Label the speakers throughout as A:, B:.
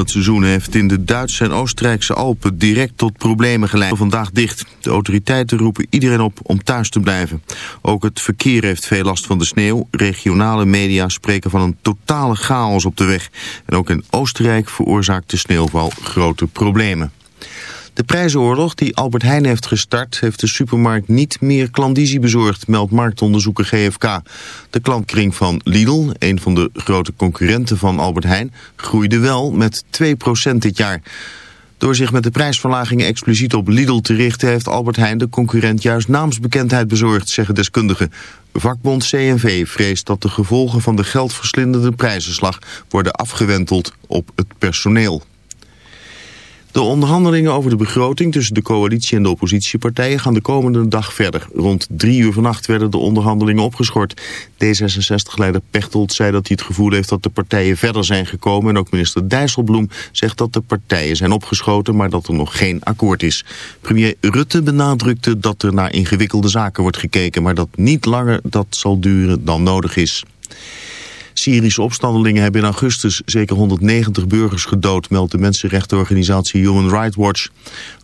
A: het seizoen heeft in de Duitse en Oostenrijkse Alpen direct tot problemen geleid. Vandaag dicht. De autoriteiten roepen iedereen op om thuis te blijven. Ook het verkeer heeft veel last van de sneeuw. Regionale media spreken van een totale chaos op de weg. En ook in Oostenrijk veroorzaakt de sneeuwval grote problemen. De prijzenoorlog die Albert Heijn heeft gestart... heeft de supermarkt niet meer klandizie bezorgd, meldt marktonderzoeker GFK. De klantkring van Lidl, een van de grote concurrenten van Albert Heijn... groeide wel met 2% dit jaar. Door zich met de prijsverlagingen expliciet op Lidl te richten... heeft Albert Heijn de concurrent juist naamsbekendheid bezorgd, zeggen deskundigen. Vakbond CNV vreest dat de gevolgen van de geldverslindende prijzenslag... worden afgewenteld op het personeel. De onderhandelingen over de begroting tussen de coalitie en de oppositiepartijen gaan de komende dag verder. Rond drie uur vannacht werden de onderhandelingen opgeschort. D66-leider Pechtold zei dat hij het gevoel heeft dat de partijen verder zijn gekomen. En ook minister Dijsselbloem zegt dat de partijen zijn opgeschoten, maar dat er nog geen akkoord is. Premier Rutte benadrukte dat er naar ingewikkelde zaken wordt gekeken, maar dat niet langer dat zal duren dan nodig is. Syrische opstandelingen hebben in augustus zeker 190 burgers gedood, meldt de mensenrechtenorganisatie Human Rights Watch.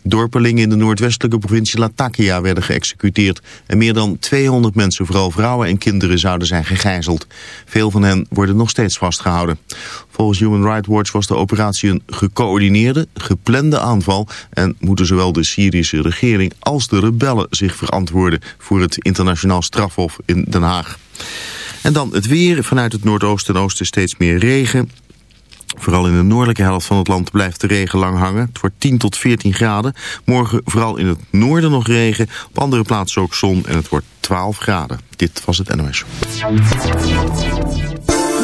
A: Dorpelingen in de noordwestelijke provincie Latakia werden geëxecuteerd en meer dan 200 mensen, vooral vrouwen en kinderen, zouden zijn gegijzeld. Veel van hen worden nog steeds vastgehouden. Volgens Human Rights Watch was de operatie een gecoördineerde, geplande aanval en moeten zowel de Syrische regering als de rebellen zich verantwoorden voor het internationaal strafhof in Den Haag. En dan het weer. Vanuit het noordoosten en oosten steeds meer regen. Vooral in de noordelijke helft van het land blijft de regen lang hangen. Het wordt 10 tot 14 graden. Morgen vooral in het noorden nog regen. Op andere plaatsen ook zon en het wordt 12 graden. Dit was het NOS.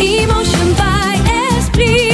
B: Emotion by Esprit.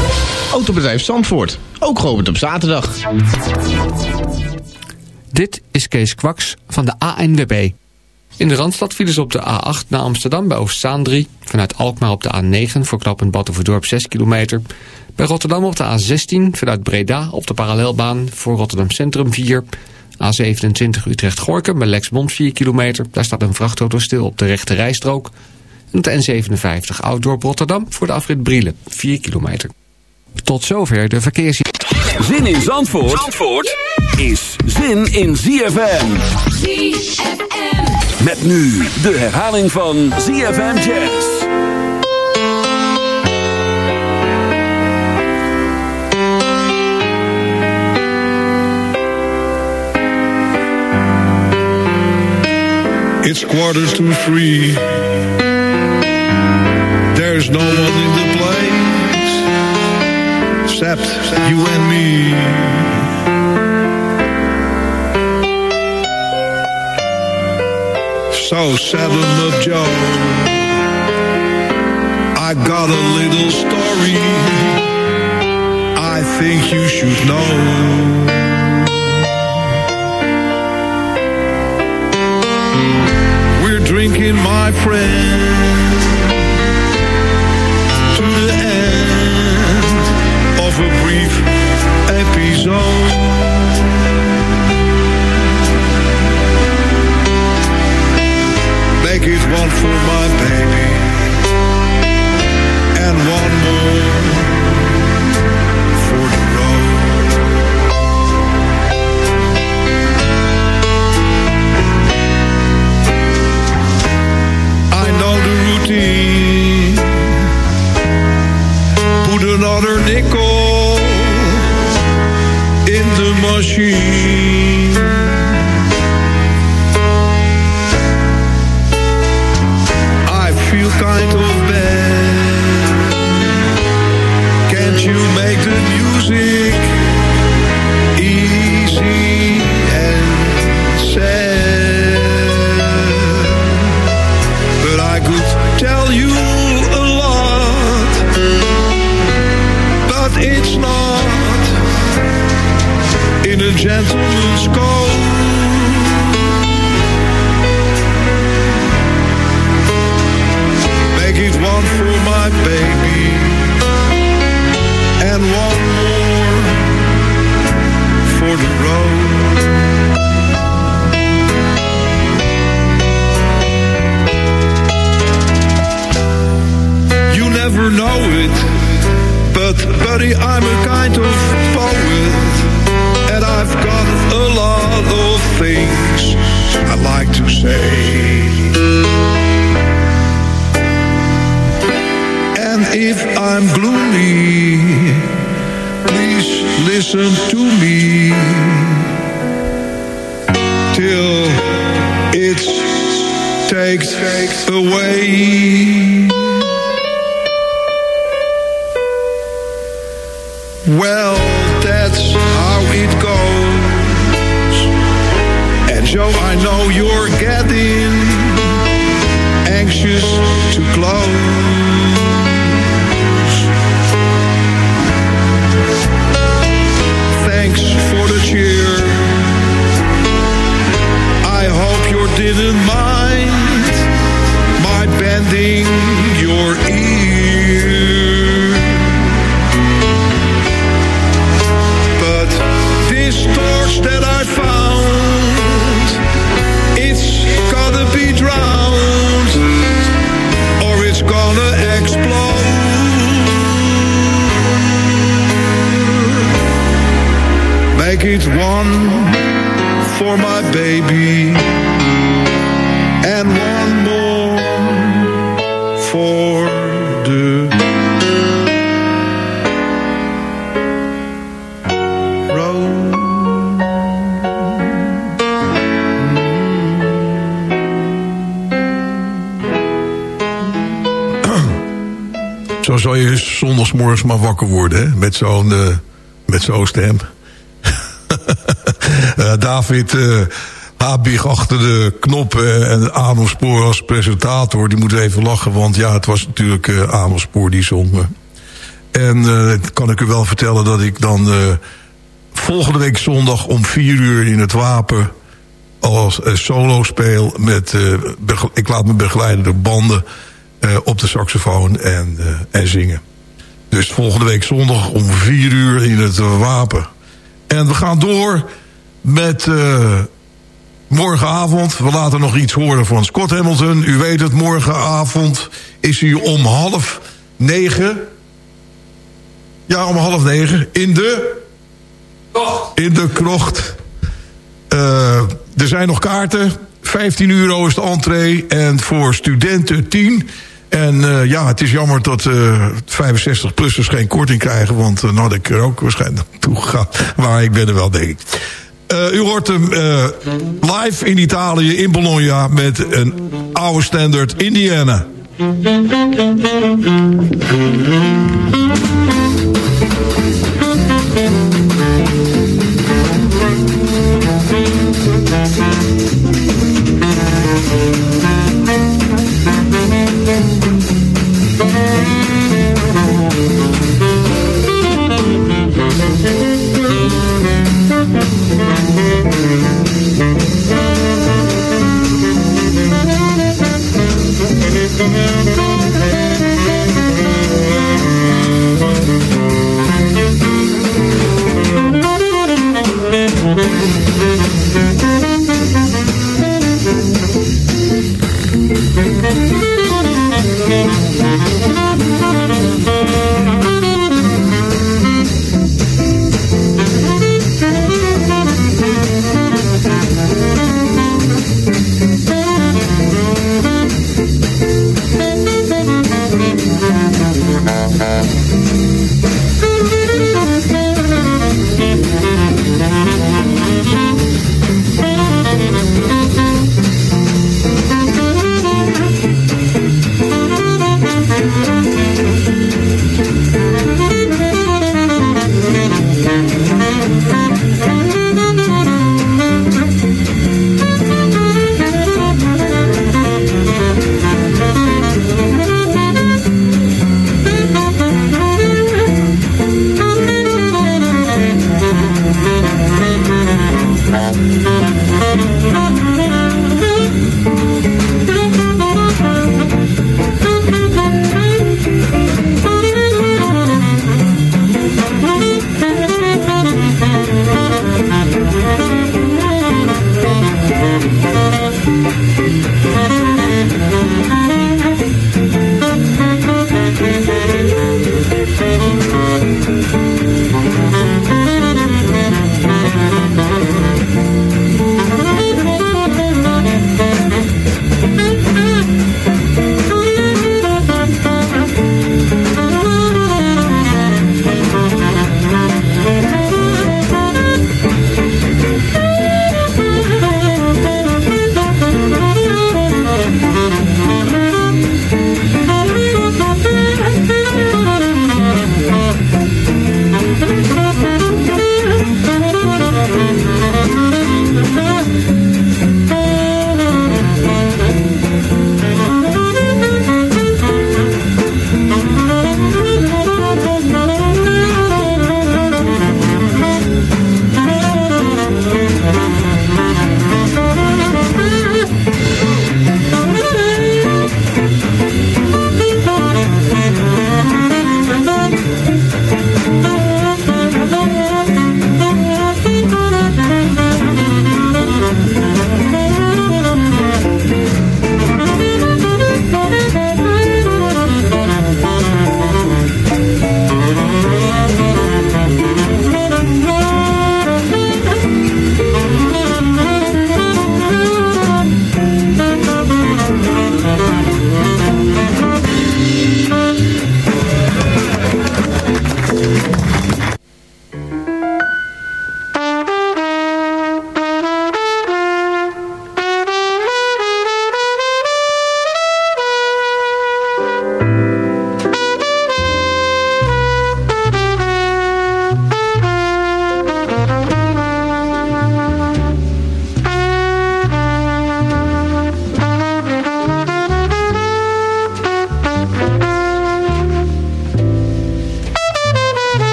C: Autobedrijf Zandvoort, ook geopend op zaterdag.
D: Dit is Kees Kwaks van de ANWB. In de Randstad vielen ze op de A8 naar Amsterdam bij Oostzaan 3. Vanuit Alkmaar op de A9 voor knooppunt Battenverdorp 6 kilometer. Bij Rotterdam op de A16 vanuit Breda op de parallelbaan voor Rotterdam Centrum 4. A27 Utrecht-Gorkum bij Lexmond 4 kilometer. Daar staat een vrachtauto stil op de rechte rijstrook. En de N57 Ouddorp Rotterdam voor de afrit Brielen 4 kilometer. Tot zover de verkeers...
E: Zin in Zandvoort, Zandvoort is zin in ZFM.
B: ZFM.
E: Met nu de herhaling van ZFM Jazz.
F: It's quarters to three. There's no one in the place except you and me. So saddle up, Joe. I got a little story. I think you should know. We're
G: drinking, my friend, episode. Make it one for my baby and one more for the road. I know the routine. Put another nickel machine. I feel kind of one for my baby,
H: zondagsmorgens maar wakker worden, hè? Met zo'n eh, met stem. Eh, David uh, Habig achter de knoppen en Amerspoor als presentator. Die moet even lachen, want ja, het was natuurlijk uh, Amerspoor die zong. En kan ik u wel vertellen dat ik dan volgende week zondag om vier uur in het Wapen als solo speel. Met, ik laat me begeleiden door banden op de saxofoon en, en zingen. Dus volgende week zondag om vier uur in het Wapen. En we gaan door met uh, morgenavond. We laten nog iets horen van Scott Hamilton. U weet het, morgenavond is hij om half negen. Ja, om half negen. In de... In de krocht. Uh, er zijn nog kaarten. 15 euro is de entree. En voor studenten 10. En uh, ja, het is jammer dat uh, 65-plussers geen korting krijgen. Want uh, nou, dat ik er ook waarschijnlijk naartoe ga. Maar ik ben er wel, denk ik. U hoort hem live in Italië, in Bologna... met een oude standard Indiana.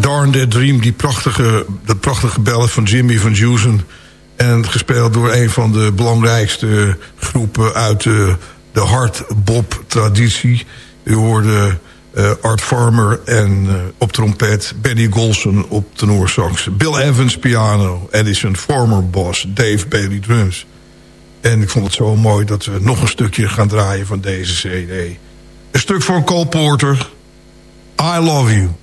G: Darn That Dream, die prachtige, dat prachtige ballad van Jimmy van Heusen. En gespeeld door een van de belangrijkste groepen uit de, de hardbop-traditie. U hoorde uh, Art Farmer en uh, op trompet... Benny Golson op tenorsax. Bill Evans piano. Edison Former Boss. Dave Bailey drums. En ik vond het zo mooi dat we nog een stukje gaan draaien van deze cd. Een stuk van Cole Porter. I Love You.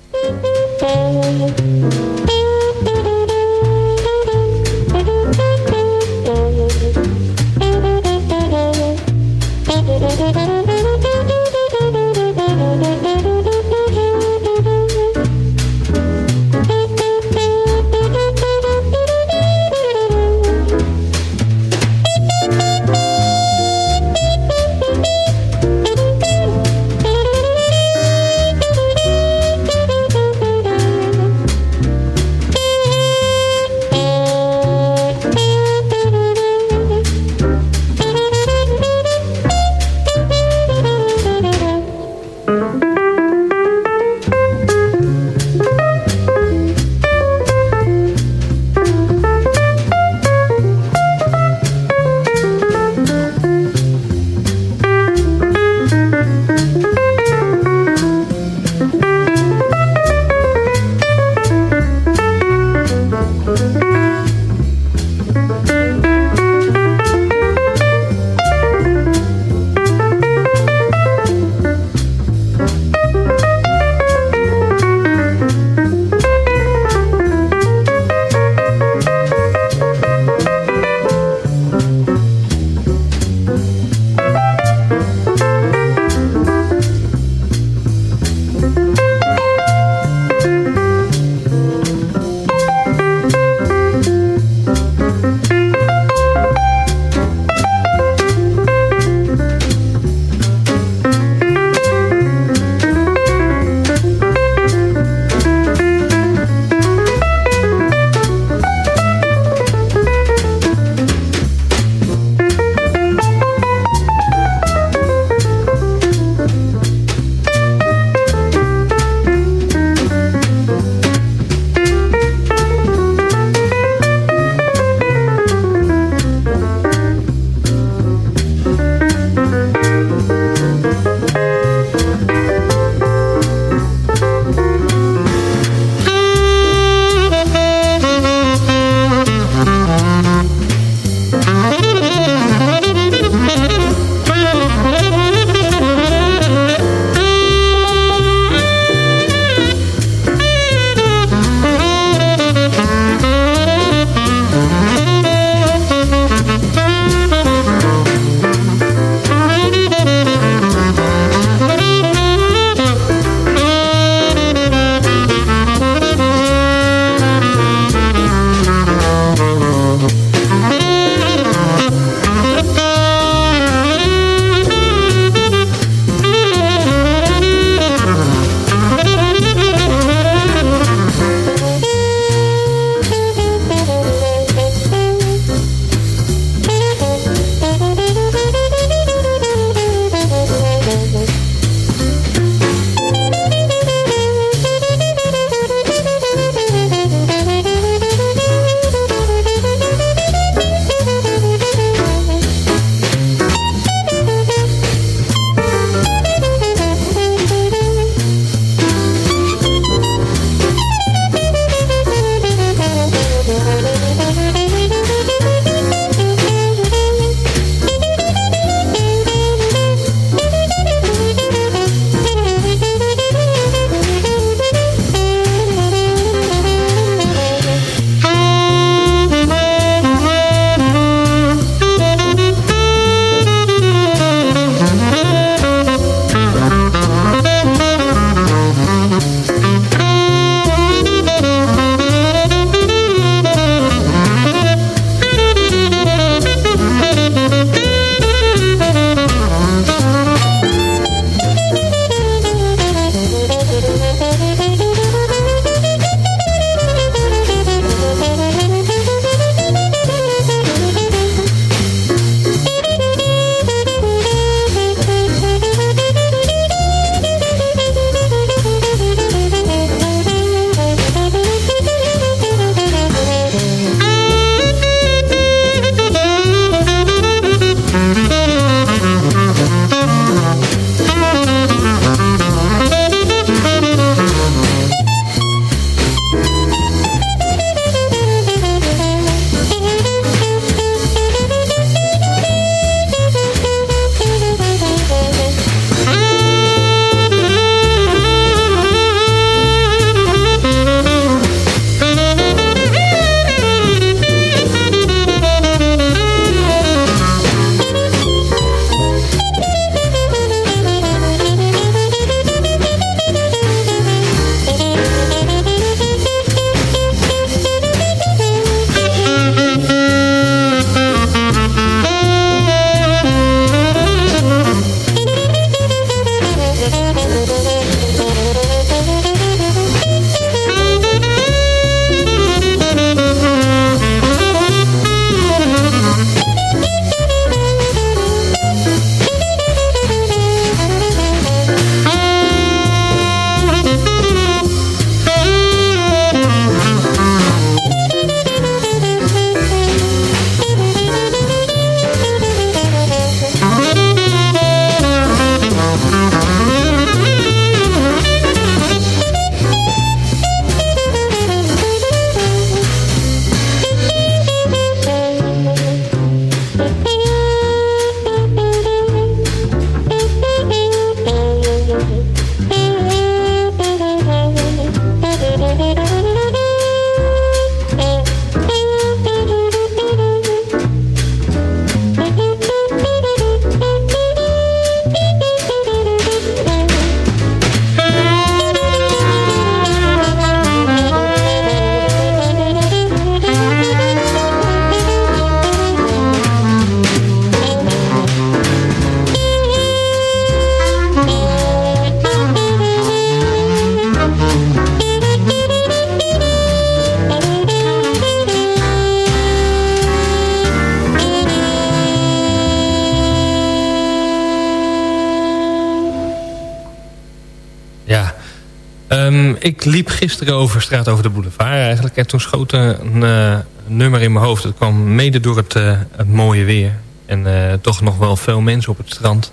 I: Ik liep gisteren over straat over de boulevard eigenlijk. En toen schoot er een nummer in mijn hoofd. Dat kwam mede door het, uh, het mooie weer. En uh, toch nog wel veel mensen op het strand.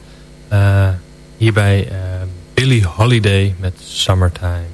I: hierbij Billie Holiday met Summertime.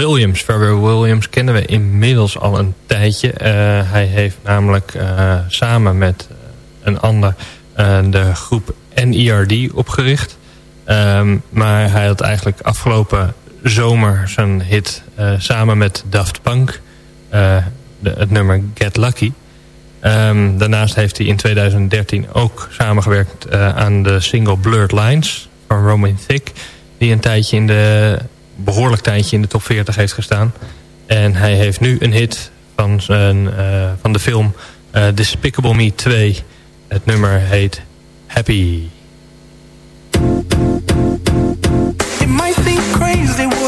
I: Williams. Pharrell Williams kennen we inmiddels al een tijdje. Uh, hij heeft namelijk uh, samen met een ander de groep NERD opgericht. Um, maar hij had eigenlijk afgelopen zomer zijn hit samen met Daft Punk. Het nummer Get Lucky. Um, daarnaast heeft hij in 2013 ook samengewerkt aan de single Blurred Lines van Roman Thick. Die een tijdje in de, behoorlijk tijdje in de top 40 heeft gestaan. En hij heeft nu een hit van, uh, van de film uh, Despicable Me 2. Het nummer heet Happy. It might crazy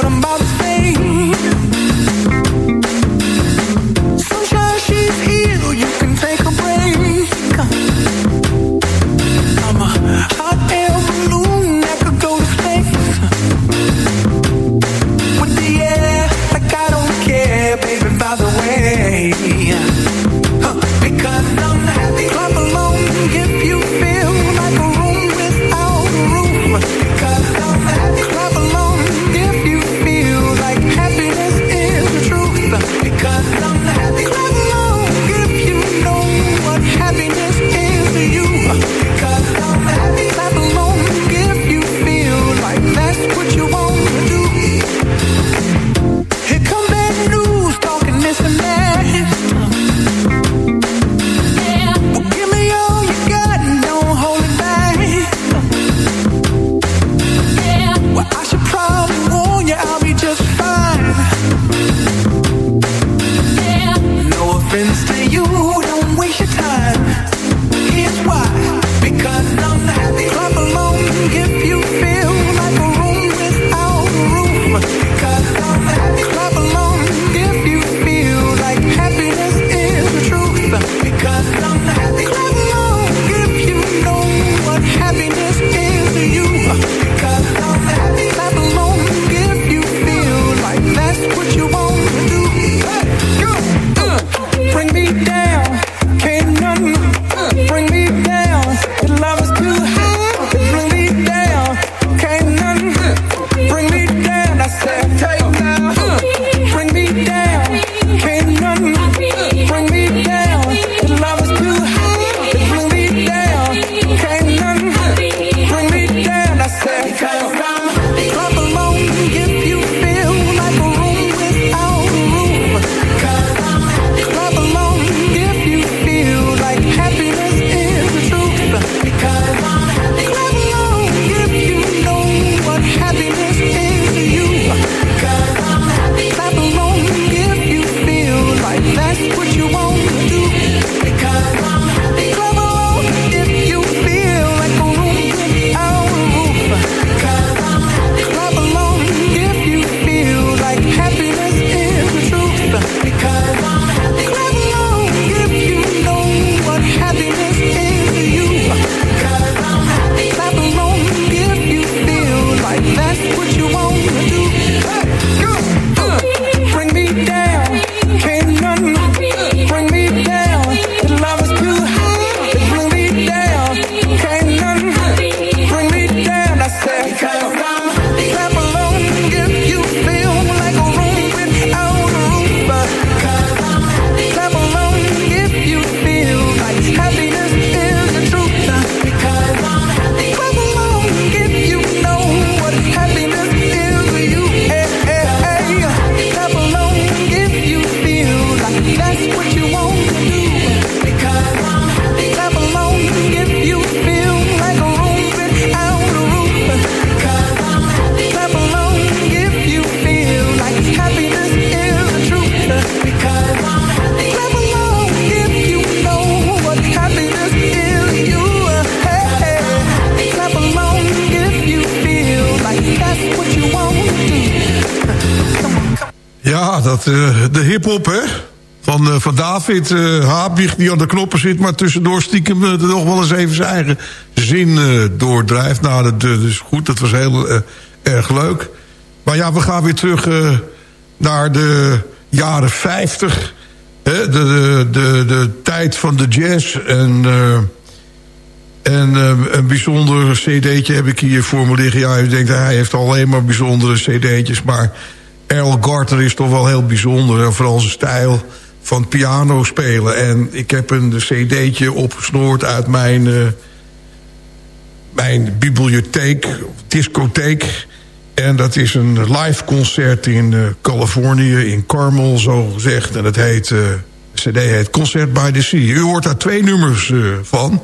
G: Uh, de hip-hop, hè? Van, uh, van David uh, die aan de knoppen zit... maar tussendoor stiekem uh, nog wel eens even zijn eigen zin doordrijft. Nou, dat, is goed, dat was heel erg leuk. Maar ja, we gaan weer terug naar de jaren 50. Hè? De, de, de, de tijd van de jazz en... En een bijzonder cd'tje heb ik hier voor me liggen. Ja, u denkt, hij heeft alleen maar bijzondere cd'tjes. Maar Earl Garter is toch wel heel bijzonder. En vooral zijn stijl van piano spelen. En ik heb een cd'tje opgesnoord uit mijn, uh, mijn bibliotheek, discotheek. En dat is een live concert in uh, Californië, in Carmel, zo gezegd. En het heet, uh, cd heet Concert by the Sea. U hoort daar twee nummers van.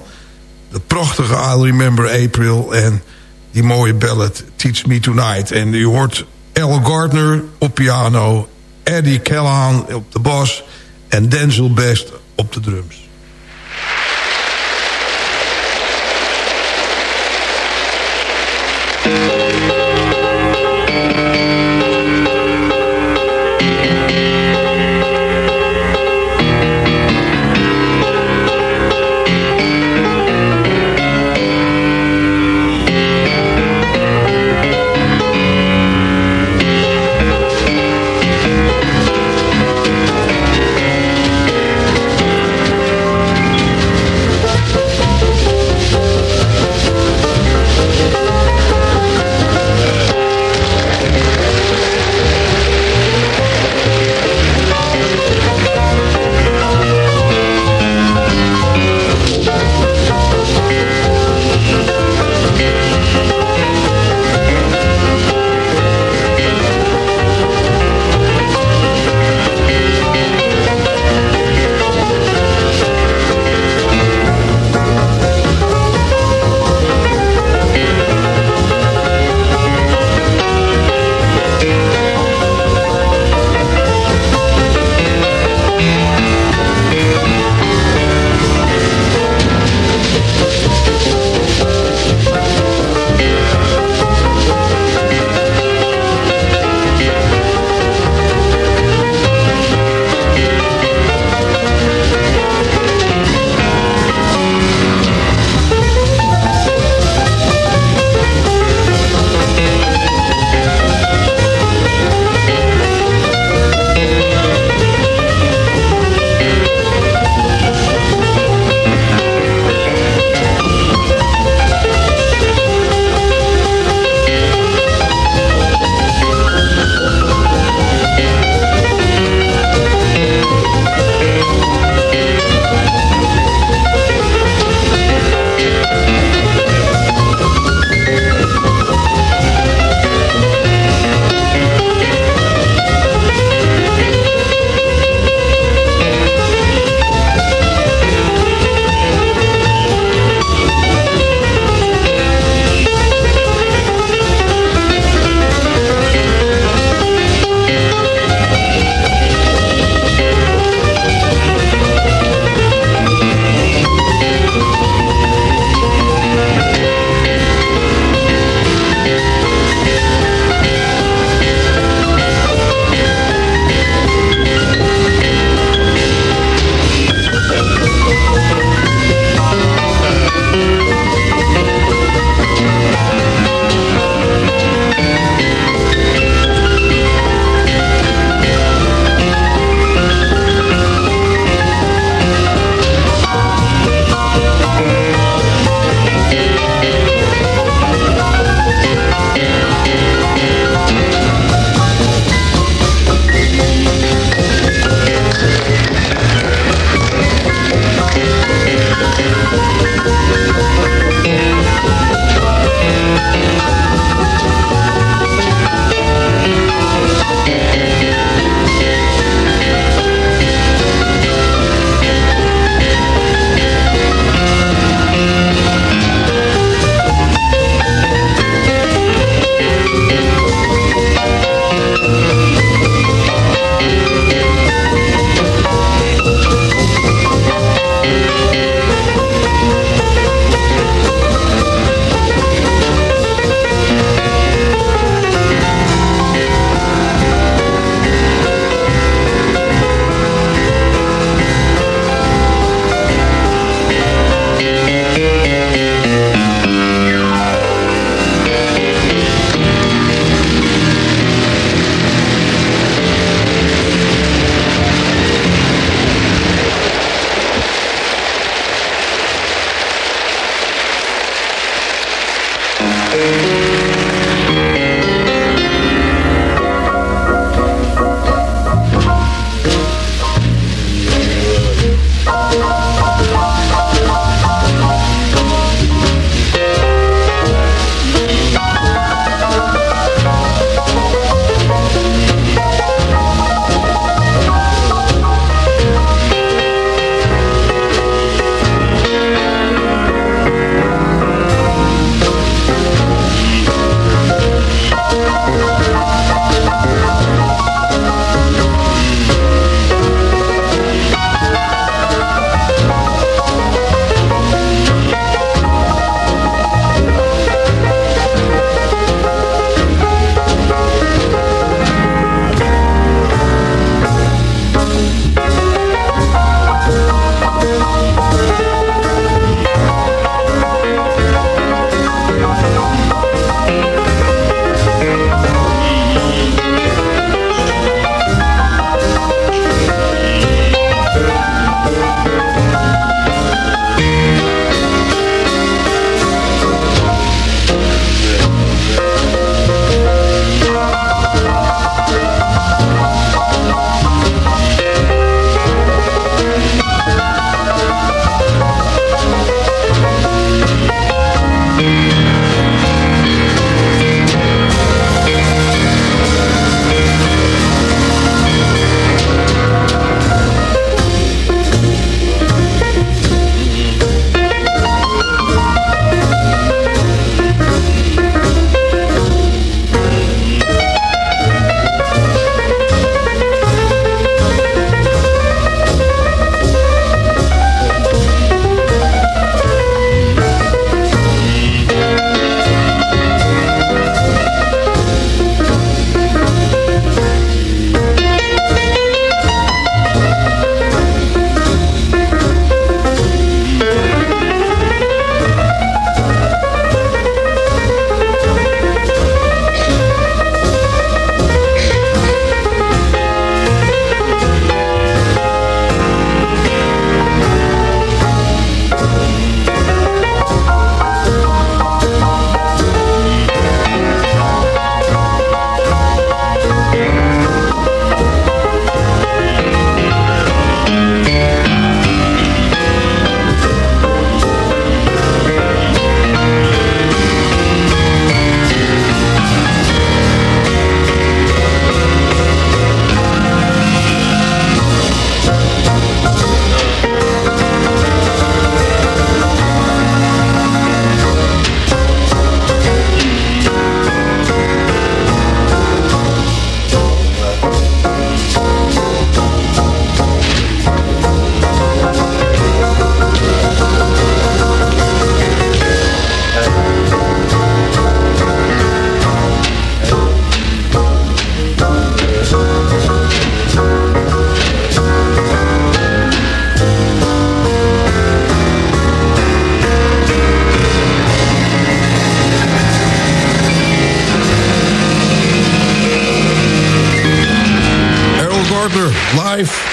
G: De prachtige I'll Remember April en die mooie ballad Teach Me Tonight. En u hoort al Gardner op piano... Eddie Callahan op de bas... en Denzel Best op de drums.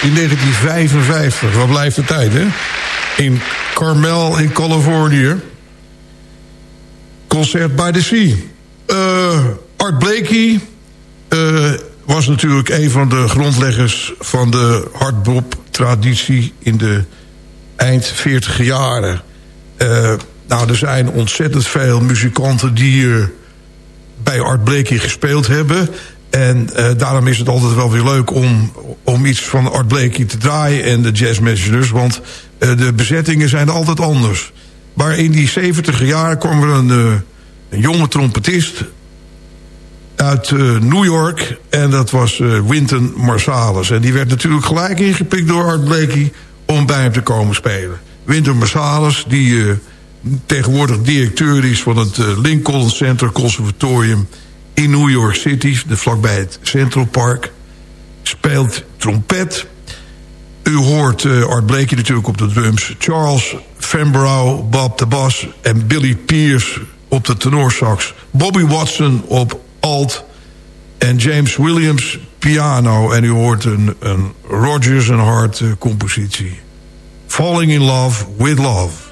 G: In 1955. Wat blijft de tijd, hè? In Carmel in Californië. Concert by the Sea. Uh, Art Blakey uh, was natuurlijk een van de grondleggers... van de hardbop-traditie in de eind 40 jaren. Uh, nou, er zijn ontzettend veel muzikanten die bij Art Blakey gespeeld hebben... En uh, daarom is het altijd wel weer leuk om, om iets van Art Blakey te draaien... en de Jazz Messengers, want uh, de bezettingen zijn altijd anders. Maar in die 70 jaar kwam er een, uh, een jonge trompetist uit New York... en dat was Wynton Marsalis. En die werd natuurlijk gelijk ingepikt door Art Blakey... om bij hem te komen spelen. Wynton Marsalis, die tegenwoordig directeur is... van het Lincoln Center Conservatorium in New York City, vlakbij het Central Park. Speelt trompet. U hoort uh, Art Blakey natuurlijk op de drums. Charles Fambrough, Bob de bas en Billy Pierce op de tenorsax. Bobby Watson op alt. En James Williams piano. En u hoort een, een Rogers and Hart uh, compositie. Falling in Love with Love.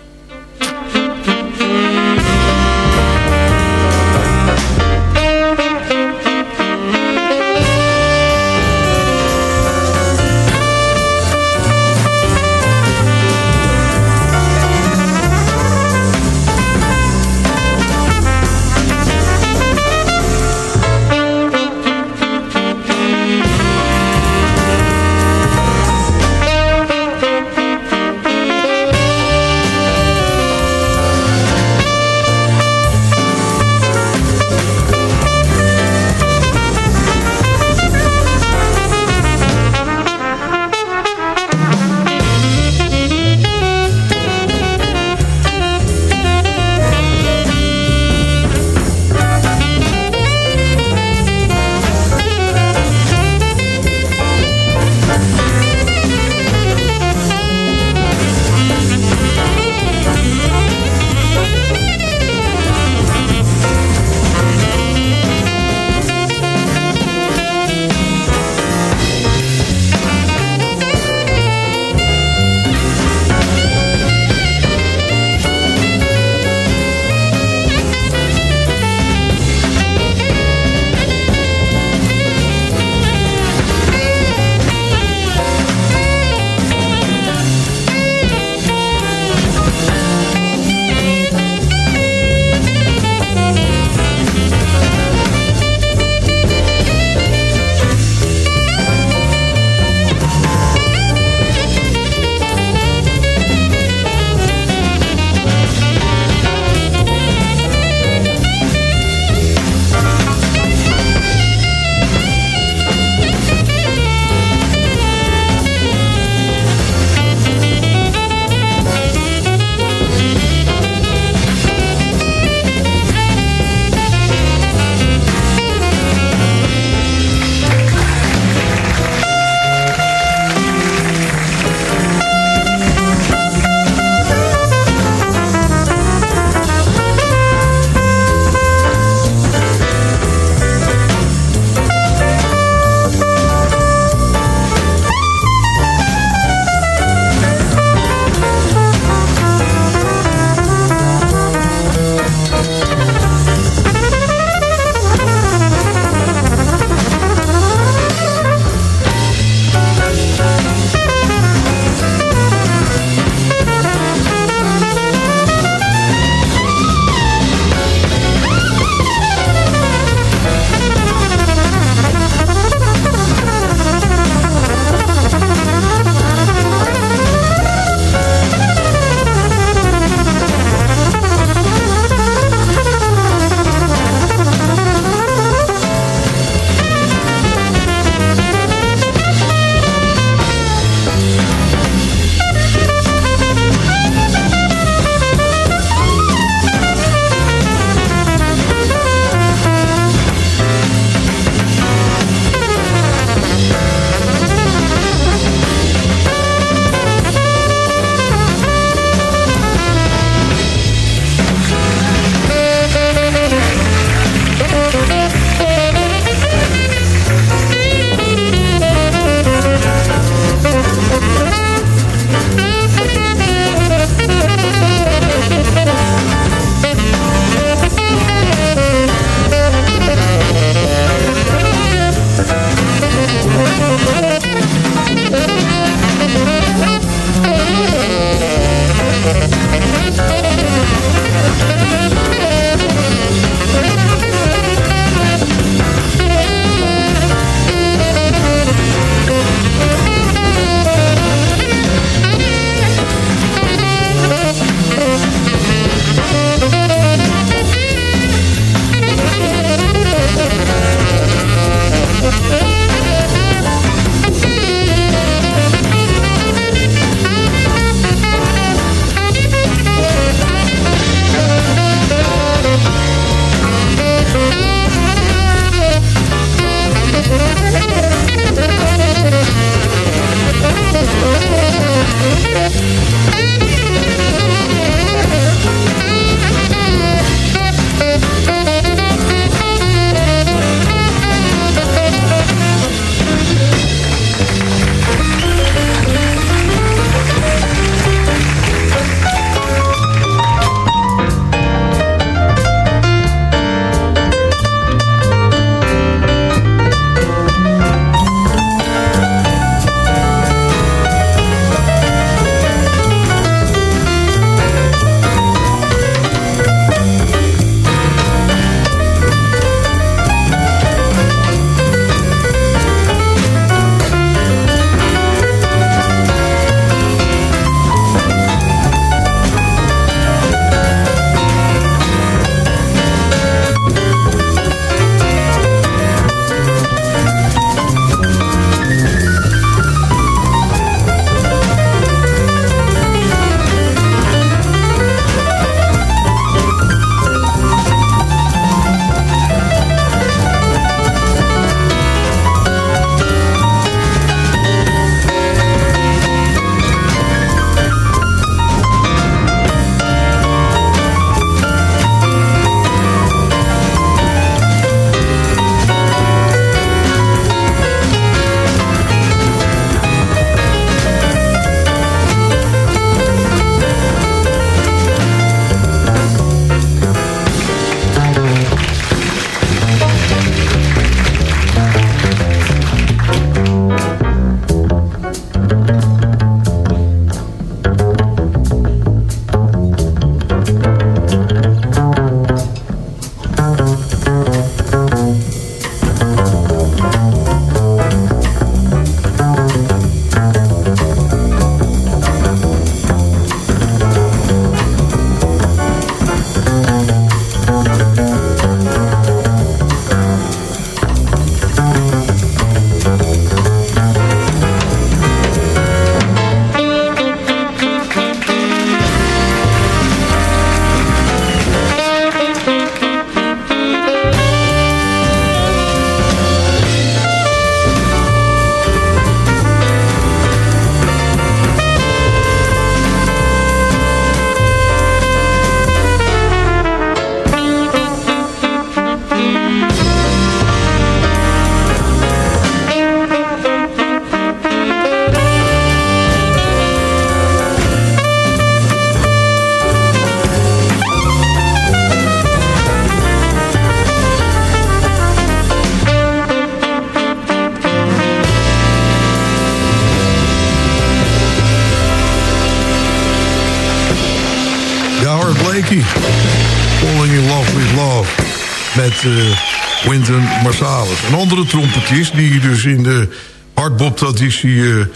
G: Een andere trompetist die dus in de hardbop-traditie... Uh, zijn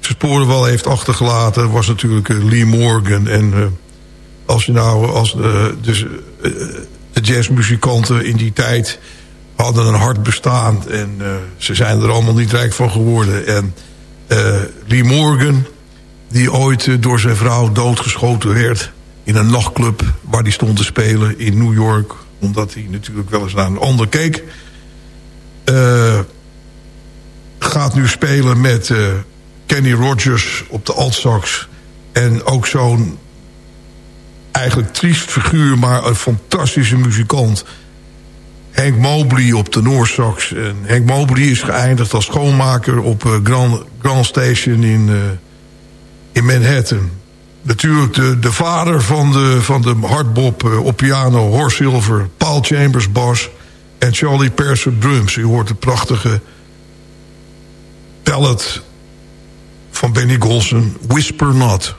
G: sporen wel heeft achtergelaten... was natuurlijk uh, Lee Morgan. En als je nou... Als, dus, de jazzmuzikanten in die tijd hadden een hard bestaan. En ze zijn er allemaal niet rijk van geworden. En Lee Morgan die ooit door zijn vrouw doodgeschoten werd... in een nachtclub waar hij stond te spelen in New York... omdat hij natuurlijk wel eens naar een ander keek... Uh, gaat nu spelen met uh, Kenny Rogers op de altsax... en ook zo'n eigenlijk triest figuur... maar een fantastische muzikant... Hank Mobley op de Noorsax. En Hank Mobley is geëindigd als schoonmaker op uh, Grand, Grand Station in in Manhattan. Natuurlijk de, de vader van de, van de hardbop op piano, Horst Silver, Paul Chambers bas en Charlie Perser drums. U hoort de prachtige pallet van Benny Golson, Whisper Not.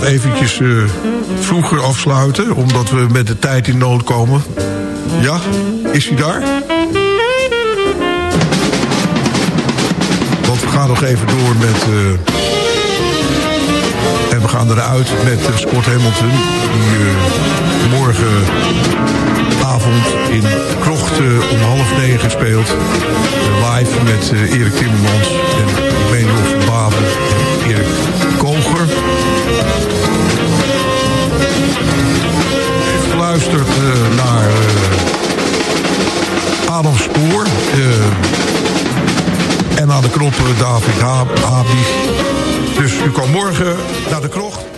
J: Plaat eventjes uh, vroeger afsluiten... omdat we met de tijd in nood komen. Ja, is hij daar? Want we gaan nog even door met... Uh, en we gaan eruit met uh, Scott Hamilton... die morgenavond in Krocht om half negen speelt. live met Erik Timmermans en Benioff Baven Adam Spoor. Uh, en aan de knoppen David Habig. Dus u kan morgen naar de krocht.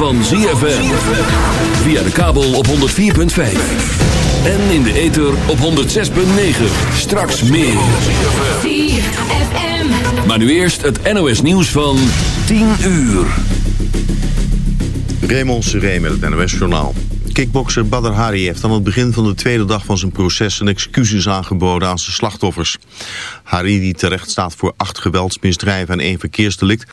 E: Van ZFM. Via de kabel op 104.5. En in de ether op 106.9. Straks meer. Maar nu eerst het NOS nieuws van 10 uur.
A: Raymond Seré met het NOS journaal. Kickbokser Badr Hari heeft aan het begin van de tweede dag van zijn proces zijn excuses aangeboden aan zijn slachtoffers. Hari, die terecht staat voor acht geweldsmisdrijven en één verkeersdelict,